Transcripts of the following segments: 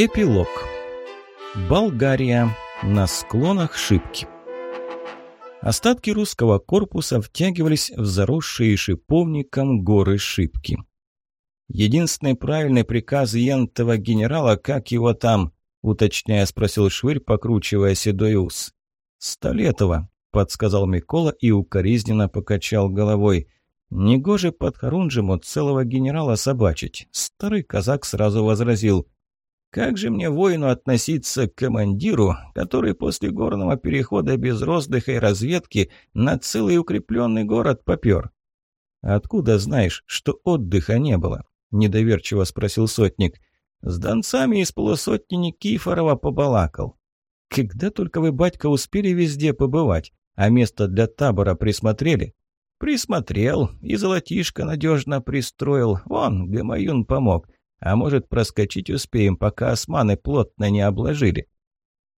Эпилог. Болгария. На склонах Шипки. Остатки русского корпуса втягивались в заросшие шиповником горы Шипки. Единственный правильный приказ ентова генерала, как его там, уточняя, спросил Швырь, покручивая седой ус. «Столетова», — подсказал Микола и укоризненно покачал головой. «Негоже под Харунжему целого генерала собачить». Старый казак сразу возразил. Как же мне, воину, относиться к командиру, который после горного перехода без роздыха и разведки на целый укрепленный город попер? «Откуда знаешь, что отдыха не было?» – недоверчиво спросил сотник. «С донцами из полусотни Никифорова побалакал. Когда только вы, батька, успели везде побывать, а место для табора присмотрели?» «Присмотрел, и золотишко надежно пристроил. Вон, Гамаюн помог. А может, проскочить успеем, пока османы плотно не обложили.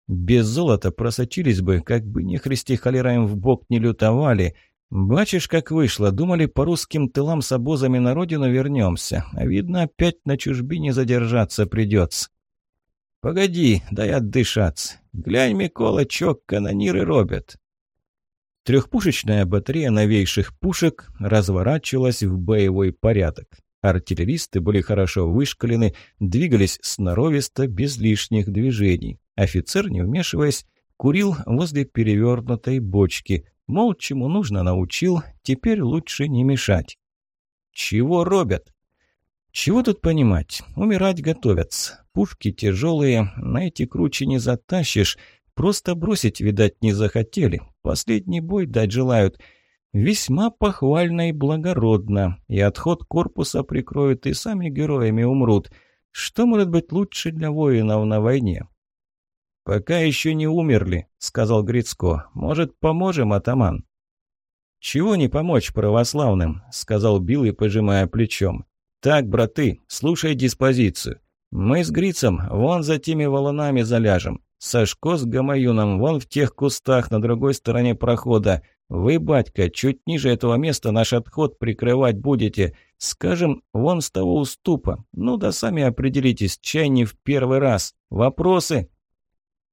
Без золота просочились бы, как бы ни христи холераем в бок не лютовали. Бачишь, как вышло, думали, по русским тылам с обозами на родину вернемся. А видно, опять на чужбине задержаться придется. Погоди, дай отдышаться. Глянь, Микола, чок канониры робят. Трехпушечная батарея новейших пушек разворачивалась в боевой порядок. Артиллеристы были хорошо вышкалены, двигались сноровисто, без лишних движений. Офицер, не вмешиваясь, курил возле перевернутой бочки. Мол, чему нужно, научил, теперь лучше не мешать. Чего робят? Чего тут понимать? Умирать готовятся. Пушки тяжелые, на эти круче не затащишь. Просто бросить, видать, не захотели. Последний бой дать желают – Весьма похвально и благородно, и отход корпуса прикроют, и сами героями умрут. Что может быть лучше для воинов на войне? «Пока еще не умерли», — сказал Грицко. «Может, поможем, атаман?» «Чего не помочь православным?» — сказал Билл пожимая плечом. «Так, браты, слушай диспозицию. Мы с Грицем вон за теми валунами заляжем. Сашко с Гамаюном вон в тех кустах на другой стороне прохода. Вы, батька, чуть ниже этого места наш отход прикрывать будете. Скажем, вон с того уступа. Ну да сами определитесь, чай не в первый раз. Вопросы?»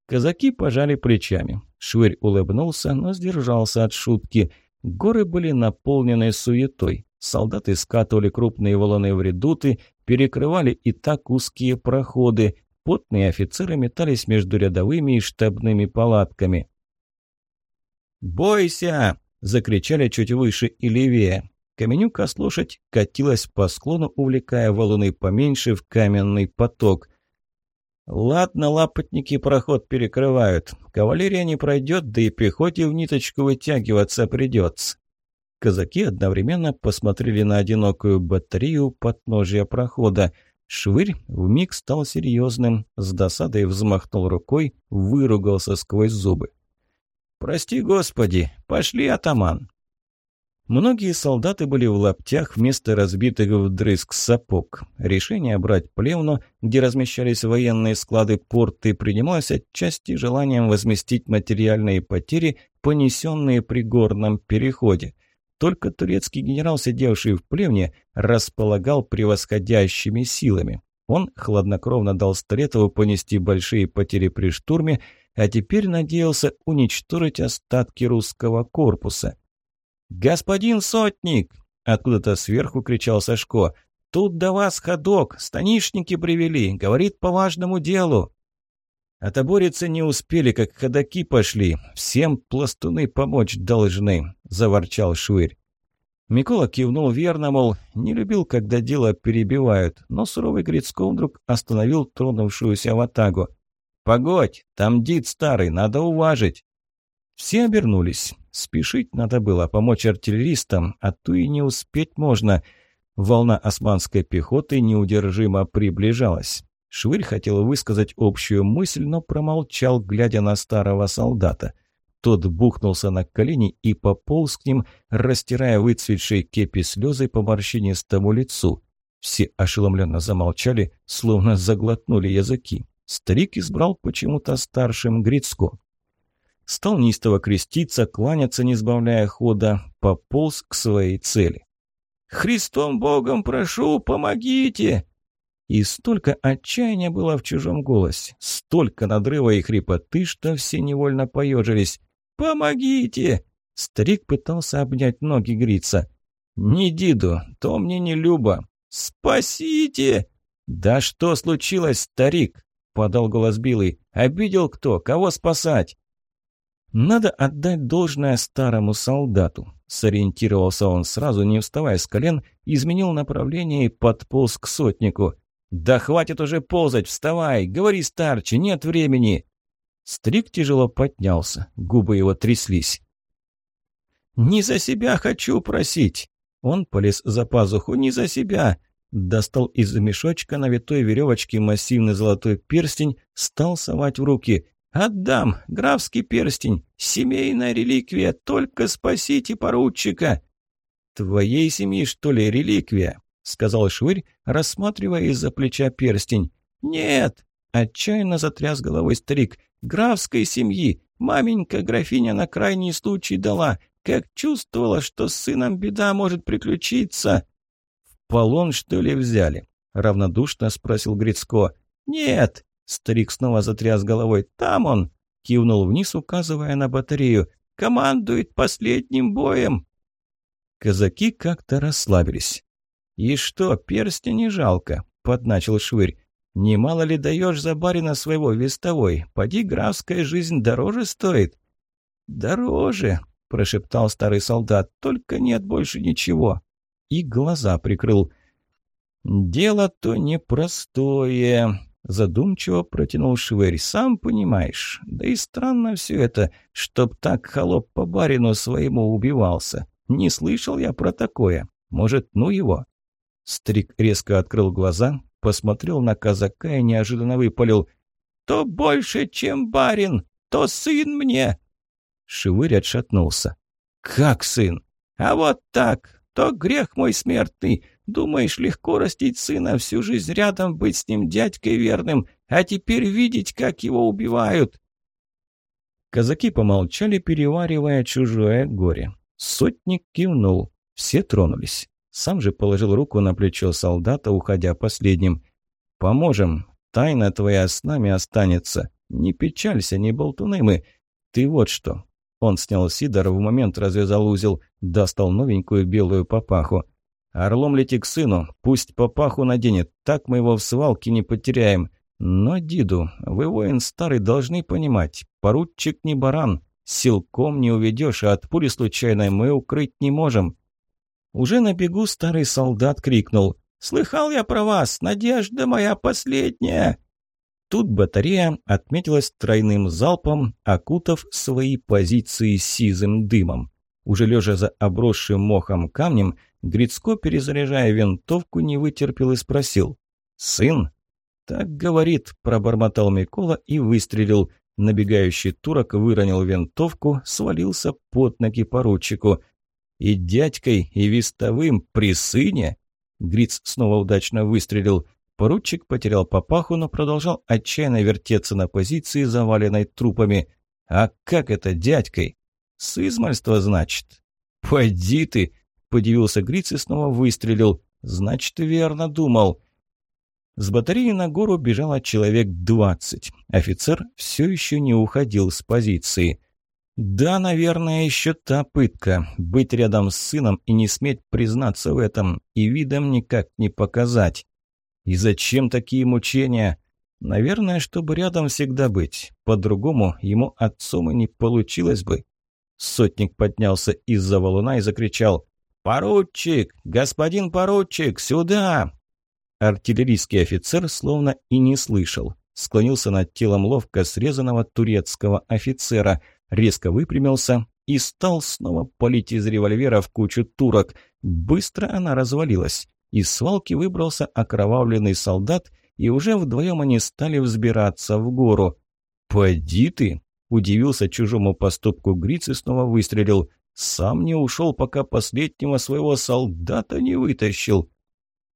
Казаки пожали плечами. Швырь улыбнулся, но сдержался от шутки. Горы были наполнены суетой. Солдаты скатывали крупные валуны в редуты, перекрывали и так узкие проходы. Потные офицеры метались между рядовыми и штабными палатками. «Бойся!» – закричали чуть выше и левее. Каменюка с лошадь катилась по склону, увлекая валуны поменьше в каменный поток. «Ладно, лапотники проход перекрывают. Кавалерия не пройдет, да и пехоте в ниточку вытягиваться придется». Казаки одновременно посмотрели на одинокую батарею подножия прохода. Швырь вмиг стал серьезным, с досадой взмахнул рукой, выругался сквозь зубы. «Прости, Господи! Пошли, атаман!» Многие солдаты были в лаптях вместо разбитых вдрызг сапог. Решение брать плевну, где размещались военные склады порты, принималось отчасти желанием возместить материальные потери, понесенные при горном переходе. Только турецкий генерал, сидевший в плевне, располагал превосходящими силами. Он хладнокровно дал Старетову понести большие потери при штурме, а теперь надеялся уничтожить остатки русского корпуса. «Господин сотник!» – откуда-то сверху кричал Сашко. «Тут до вас ходок, станишники привели, говорит по важному делу». «Отобориться не успели, как ходаки пошли. Всем пластуны помочь должны», – заворчал Швырь. Микола кивнул верно, мол, не любил, когда дело перебивают, но суровый Грицков вдруг остановил тронувшуюся в. «Погодь, там дид старый, надо уважить!» Все обернулись. Спешить надо было, помочь артиллеристам, а то и не успеть можно. Волна османской пехоты неудержимо приближалась. Швырь хотел высказать общую мысль, но промолчал, глядя на старого солдата. Тот бухнулся на колени и пополз к ним, растирая выцветшие кепи слезы по морщинистому лицу. Все ошеломленно замолчали, словно заглотнули языки. Старик избрал почему-то старшим Грицко. Стал неистово креститься, кланяться, не сбавляя хода, пополз к своей цели. «Христом Богом прошу, помогите!» И столько отчаяния было в чужом голосе, столько надрыва и хрипоты, что все невольно поежились. «Помогите!» Старик пытался обнять ноги Грица. «Не Диду, то мне не Люба. Спасите!» «Да что случилось, старик?» – подал голос Билый. «Обидел кто? Кого спасать?» «Надо отдать должное старому солдату», – сориентировался он сразу, не вставая с колен, изменил направление и подполз к сотнику. «Да хватит уже ползать, вставай! Говори старче, нет времени!» Стрик тяжело поднялся, губы его тряслись. «Не за себя хочу просить!» Он полез за пазуху, не за себя. Достал из мешочка на витой веревочке массивный золотой перстень, стал совать в руки. «Отдам! Графский перстень! Семейная реликвия! Только спасите поручика!» «Твоей семьи, что ли, реликвия?» — сказал Швырь, рассматривая из-за плеча перстень. «Нет!» — отчаянно затряс головой старик. «Графской семьи! Маменька графиня на крайний случай дала, как чувствовала, что с сыном беда может приключиться!» «В полон, что ли, взяли?» — равнодушно спросил Грицко. «Нет!» Старик снова затряс головой. «Там он!» — кивнул вниз, указывая на батарею. «Командует последним боем!» Казаки как-то расслабились. «И что, перстня не жалко?» — подначил Швырь. «Немало ли даешь за барина своего вестовой? Поди, графская жизнь дороже стоит». «Дороже!» — прошептал старый солдат. «Только нет больше ничего». И глаза прикрыл. «Дело-то непростое», Задумчиво протянул Швырь. «Сам понимаешь. Да и странно все это, чтоб так холоп по барину своему убивался. Не слышал я про такое. Может, ну его?» Стрик резко открыл глаза, посмотрел на казака и неожиданно выпалил. «То больше, чем барин, то сын мне!» Швырь отшатнулся. «Как сын?» «А вот так, то грех мой смертный. Думаешь, легко растить сына, всю жизнь рядом быть с ним дядькой верным, а теперь видеть, как его убивают?» Казаки помолчали, переваривая чужое горе. Сотник кивнул. Все тронулись. Сам же положил руку на плечо солдата, уходя последним. «Поможем. Тайна твоя с нами останется. Не печалься, не болтуны мы. Ты вот что». Он снял сидор, в момент развязал узел, достал новенькую белую папаху. Орлом лети к сыну, пусть папаху наденет, так мы его в свалке не потеряем. Но, Диду, вы воин старый, должны понимать, поручик не баран, силком не уведешь, а от пули случайной мы укрыть не можем». Уже на бегу старый солдат крикнул «Слыхал я про вас, надежда моя последняя!» Тут батарея отметилась тройным залпом, окутав свои позиции сизым дымом. Уже лежа за обросшим мохом камнем, Грицко, перезаряжая винтовку, не вытерпел и спросил. «Сын?» «Так говорит», – пробормотал Микола и выстрелил. Набегающий турок выронил винтовку, свалился под ноги поручику. «И дядькой, и вестовым при сыне?» Гриц снова удачно выстрелил. Поручик потерял папаху, но продолжал отчаянно вертеться на позиции, заваленной трупами. «А как это дядькой?» «С измальства, значит?» «Пойди ты!» – подивился Гриц и снова выстрелил. «Значит, верно думал». С батареи на гору бежало человек двадцать. Офицер все еще не уходил с позиции. Да, наверное, еще та пытка – быть рядом с сыном и не сметь признаться в этом, и видом никак не показать. И зачем такие мучения? Наверное, чтобы рядом всегда быть. По-другому ему отцом и не получилось бы. Сотник поднялся из-за валуна и закричал «Поручик! Господин поручик! Сюда!» Артиллерийский офицер словно и не слышал. Склонился над телом ловко срезанного турецкого офицера, резко выпрямился и стал снова палить из револьвера в кучу турок. Быстро она развалилась. Из свалки выбрался окровавленный солдат, и уже вдвоем они стали взбираться в гору. «Поди ты!» – удивился чужому поступку Гриц и снова выстрелил. Сам не ушел, пока последнего своего солдата не вытащил.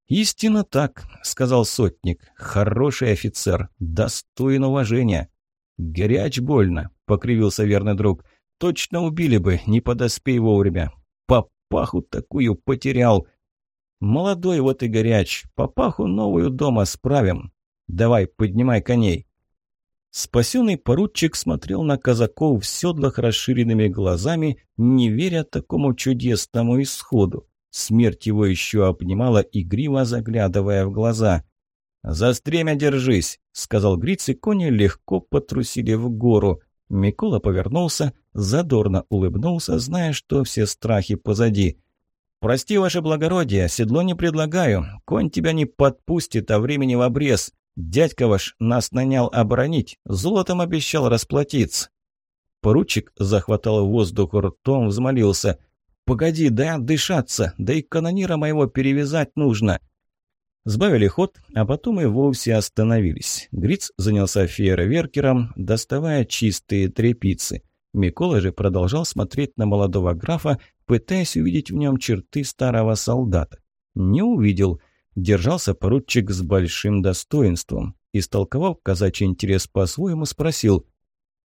«Истинно так», — сказал сотник. «Хороший офицер, достоин уважения». «Горяч больно», — покривился верный друг. «Точно убили бы, не подоспей вовремя. Папаху такую потерял». Молодой вот и горяч. Папаху новую дома справим. Давай, поднимай коней. Спасенный поручик смотрел на казаков в седлах расширенными глазами, не веря такому чудесному исходу. Смерть его еще обнимала, игриво заглядывая в глаза. «За стремя держись!» — сказал Гриц, и кони легко потрусили в гору. Микола повернулся, задорно улыбнулся, зная, что все страхи позади. «Прости, ваше благородие, седло не предлагаю. Конь тебя не подпустит, а времени в обрез. Дядька ваш нас нанял оборонить, золотом обещал расплатиться». Поручик захватал воздух ртом, взмолился. «Погоди, дай отдышаться, да и канонира моего перевязать нужно». Сбавили ход, а потом и вовсе остановились. Гриц занялся фейерверкером, доставая чистые трепицы. Микола же продолжал смотреть на молодого графа, пытаясь увидеть в нем черты старого солдата. Не увидел. Держался поручик с большим достоинством. Истолковав казачий интерес по-своему, спросил.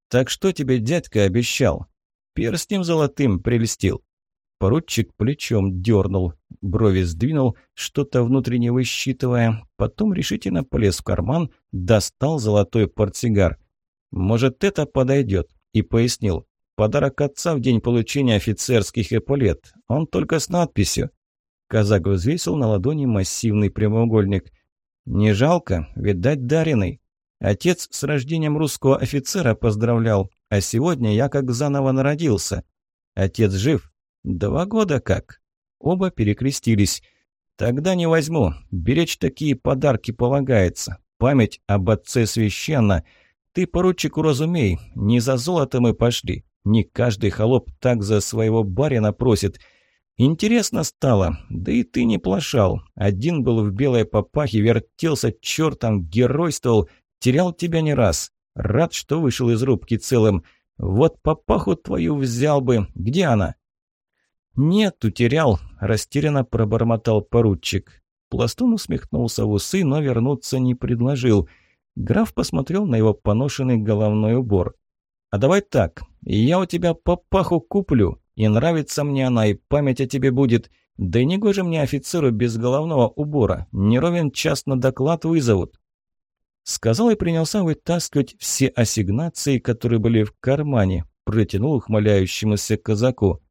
«Так что тебе дядька обещал?» «Перстнем золотым прельстил». Поручик плечом дернул, брови сдвинул, что-то внутренне высчитывая, потом решительно полез в карман, достал золотой портсигар. «Может, это подойдет?» и пояснил. «Подарок отца в день получения офицерских эполет. Он только с надписью». Казак взвесил на ладони массивный прямоугольник. «Не жалко, видать, даренный. Отец с рождением русского офицера поздравлял, а сегодня я как заново народился. Отец жив?» «Два года как?» Оба перекрестились. «Тогда не возьму. Беречь такие подарки полагается. Память об отце священна. Ты, поручик, уразумей, не за золото мы пошли. Не каждый холоп так за своего барина просит. Интересно стало, да и ты не плашал. Один был в белой папахе, вертелся чертом, геройствовал, терял тебя не раз. Рад, что вышел из рубки целым. Вот папаху твою взял бы. Где она?» «Нет, утерял», – растерянно пробормотал поручик. Пластун усмехнулся в усы, но вернуться не предложил. Граф посмотрел на его поношенный головной убор. «А давай так, я у тебя папаху куплю, и нравится мне она, и память о тебе будет. Да и не гоже мне офицеру без головного убора, не ровен час на доклад вызовут». Сказал и принялся вытаскивать все ассигнации, которые были в кармане, протянул ухмыляющемуся казаку.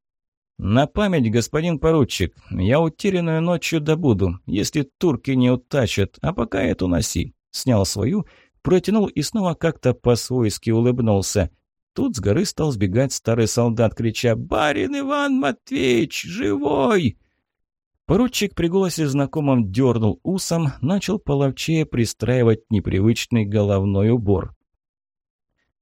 «На память, господин поручик, я утерянную ночью добуду, если турки не утащат, а пока эту носи». Снял свою, протянул и снова как-то по-свойски улыбнулся. Тут с горы стал сбегать старый солдат, крича «Барин Иван Матвеевич, живой!» Поручик при голосе знакомом дернул усом, начал половчее пристраивать непривычный головной убор.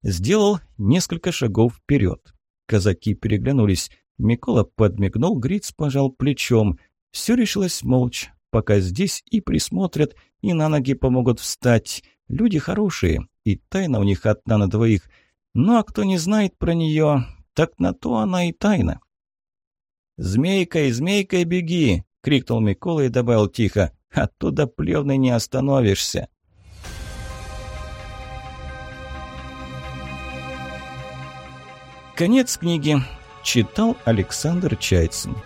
Сделал несколько шагов вперед. Казаки переглянулись. Микола подмигнул, Гриц пожал плечом. Все решилось молча, пока здесь и присмотрят, и на ноги помогут встать. Люди хорошие, и тайна у них одна на двоих. Ну а кто не знает про нее, так на то она и тайна. «Змейкой, змейкой беги!» — крикнул Микола и добавил тихо. «Оттуда плевной не остановишься!» Конец книги. Читал Александр Чайцин.